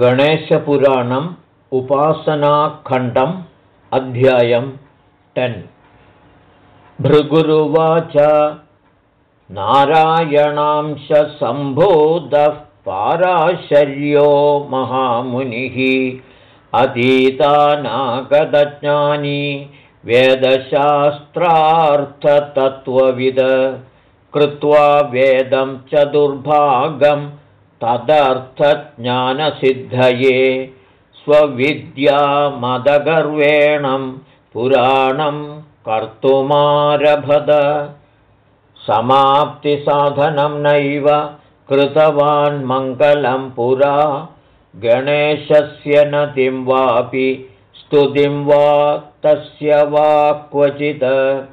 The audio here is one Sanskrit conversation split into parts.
गणेशपुराणम् उपासनाखण्डम् अध्यायं टेन्। भृगुरुवाच नारायणांशसम्भूतः पाराशर्यो महामुनिः अतीतानागतज्ञानी वेदशास्त्रार्थतत्त्वविद कृत्वा वेदं चतुर्भागम् तदर्थज्ञानसिद्धये स्वविद्यामदगर्वेण पुराणं कर्तुमारभत। समाप्तिसाधनं नैव कृतवान् मङ्गलं पुरा। गणेशस्य नतिं वापि स्तुतिं वा तस्य वा क्वचित्।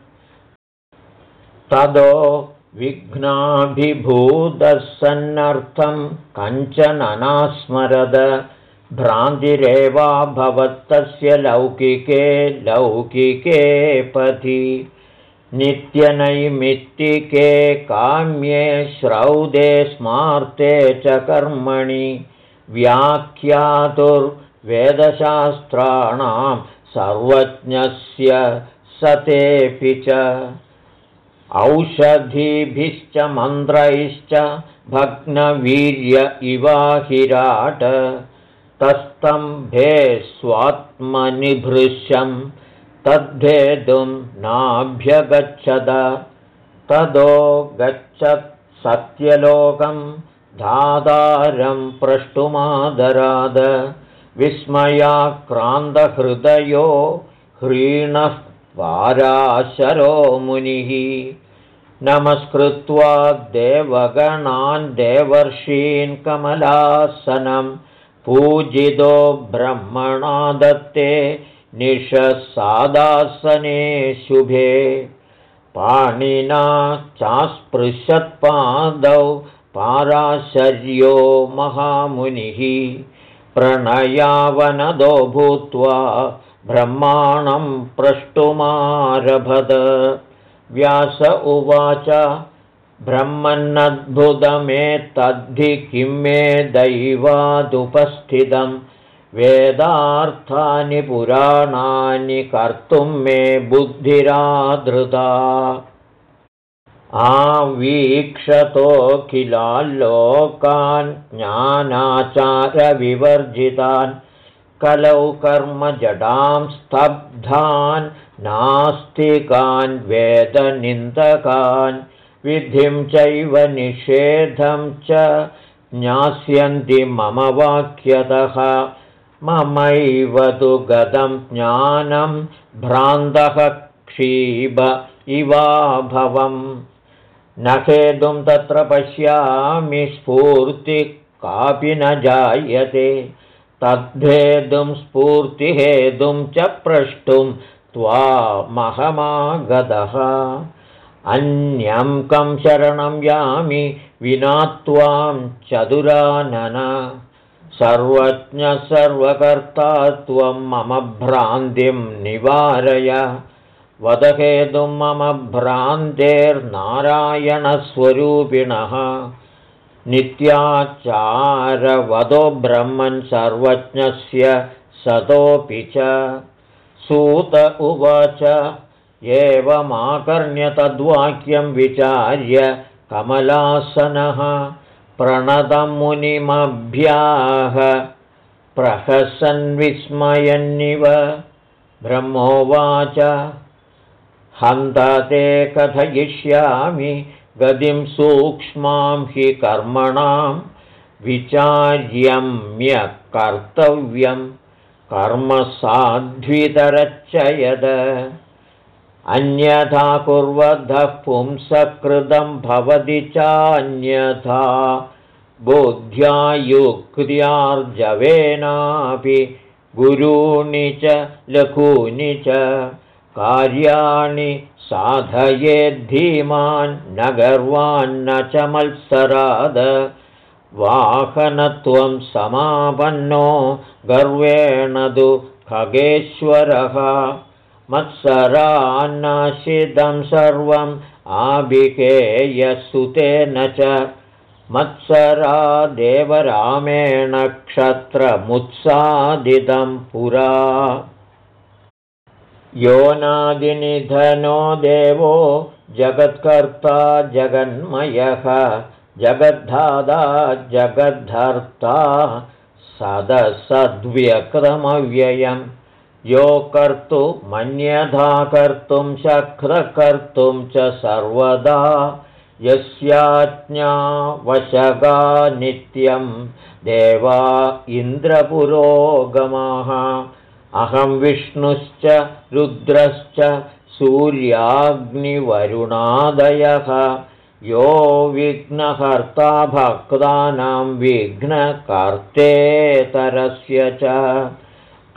तदो विघ्नाभिभूतः सन्नर्थं कञ्चननास्मरद भ्रान्तिरेवा भवत्तस्य लौकिके लौकिके पथि नित्यनैमित्तिके काम्ये श्रौदे स्मार्ते च कर्मणि व्याख्यातुर्वेदशास्त्राणां सर्वज्ञस्य सतेऽपि च औषधीभिश्च मन्त्रैश्च भग्नवीर्य इवाहिराट। तस्तम्भे स्वात्मनिभृशं तद्धेतुं नाभ्यगच्छद। तदो गच्छत् सत्यलोकं धातारं प्रष्टुमादराद। विस्मयाक्रान्तहृदयो ह्रीणः पाराशरो मुनिः। नमस्कृत्वा देवगणान् देवर्षीन् कमलासनं पूजितो ब्रह्मणा दत्ते निशसादासने शुभे। पाणिना चास्पृशत्पादौ पाराशर्यो महामुनिः। प्रणयावनदो भूत्वा ब्रह्माणं प्रष्टुमारभत व्यास उवाच ब्रह्मन्नद्भुतमेतद्धि किं मे दैवादुपस्थितं? वेदार्थानि पुराणानि कर्तुं मे बुद्धिराधृता आवीक्षतोऽखिलाल्लोकान् ज्ञानाचारविवर्जितान् कलौ कर्मजडां स्तब्धान् नास्तिकान् वेदनिन्दकान् विधिं चैव निषेधं च ज्ञास्यन्ति मम वाक्यतः। ममैव तु गतं ज्ञानं भ्रान्तः क्षीब इवाभवम्। न हेतुं तत्र पश्यामि स्फूर्तिः कापि न जायते तद्धेतुं स्फूर्तिहेतुं च प्रष्टुं त्वामहमागतः। अन्यं कं शरणं यामि विना त्वां चतुरानन। सर्वज्ञसर्वकर्ता त्वं मम भ्रान्तिं निवारय। वदहेतुं मम भ्रान्तेर्नारायणस्वरूपिणः नित्याचारवदो ब्रह्मन् सर्वज्ञस्य सतोऽपि च। सूत उवाच एवमाकर्ण्य तद्वाक्यं विचार्य कमलासनः प्रणतमुनिमभ्याह प्रहसन्विस्मयन्निव। ब्रह्मोवाच हन्त कथयिष्यामि गतिं सूक्ष्मां हि कर्मणां विचार्यम्यकर्तव्यं कर्मसाध्वितरच्च यद अन्यथा कुर्वधः पुंसकृतं भवति चान्यथा बुद्ध्यायुक्त्यार्जवेनापि गुरूणि च लघूनि च कार्याणि साधयेद्धीमान् न गर्वान्न च मत्सराद। वाहनत्वं समापन्नो गर्वेण तु खगेश्वरः। मत्सरान्नाशितं सर्वम् आभिकेयसुतेन च। मत्सरा देवरामेण क्षत्रमुत्सादितं पुरा योनादिनिधनो देवो जगत्कर्ता जगन्मयः जगद्धादा जगद्धर्ता सदसद्व्यक्रमव्ययम्। यो कर्तुमन्यथा कर्तुं शक्रकर्तुं च सर्वदा यस्याज्ञावशगा नित्यं देवा इन्द्रपुरोगमाः अहं विष्णुश्च रुद्रश्च सूर्याग्निवरुणादयः। यो विघ्नहर्ता भक्तानां विघ्नकर्तेतरस्य च।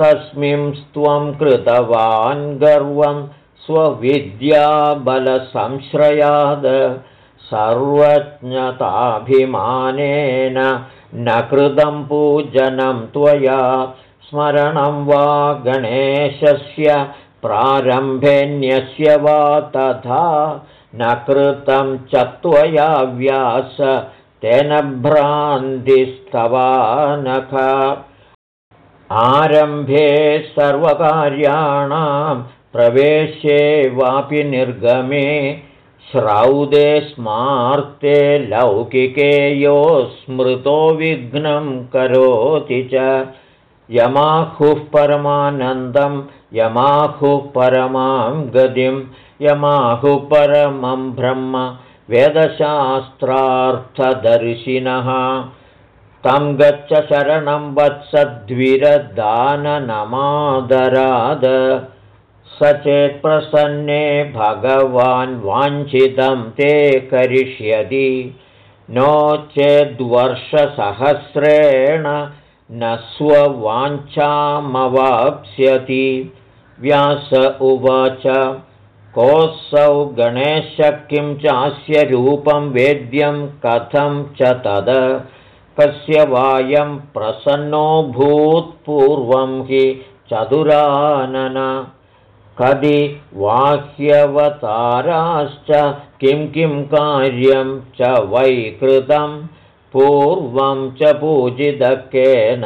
तस्मिंस्त्वं कृतवान् गर्वं स्वविद्याबलसंश्रयाद। सर्वज्ञताभिमानेन न कृतं पूजनं त्वया स्मरणं वा गणेशस्य प्रारम्भेन्यस्य वा तथा न कृतं च त्वया व्यास तेन भ्रान्तिस्तवानख। आरम्भे सर्वकार्याणां प्रवेशे वापि निर्गमे श्रौदे स्मार्ते लौकिके यो स्मृतो विघ्नं करोति च यमाहुः परमानन्दं यमाहुः परमां गतिं यमाहुः परमं ब्रह्म वेदशास्त्रार्थदर्शिनः। तं गच्छ शरणं वत्सद्विरदाननमादराद स चेत्प्रसन्ने भगवान् वाञ्छितं ते करिष्यति। नो चेद्वर्षसहस्रेण न स्ववाञ्छामवाप्स्यति। व्यास उवाच कोऽसौ गणेश किं चास्य रूपं वेद्यं कथं च तद? कस्य वायं प्रसन्नो भूत्पूर्वं हि चतुरानन। कदि वाह्यवताराश्च किं किं कार्यं च वैकृतं पूर्वं च पूजितकेन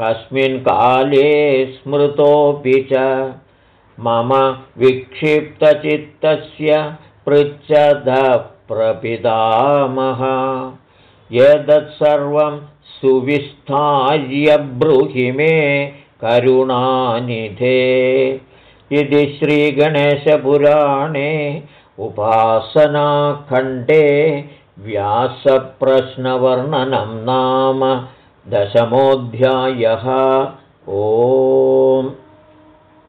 कस्मिन् काले स्मृतोऽपि च। मम विक्षिप्तचित्तस्य पृच्छदः प्रपितामह एतत्सर्वं सुविस्थार्य ब्रूहि मे करुणानिधे। इति श्रीगणेशपुराणे उपासनाखण्डे व्यासप्रश्नवर्णनं नाम दशमोऽध्यायः। ओ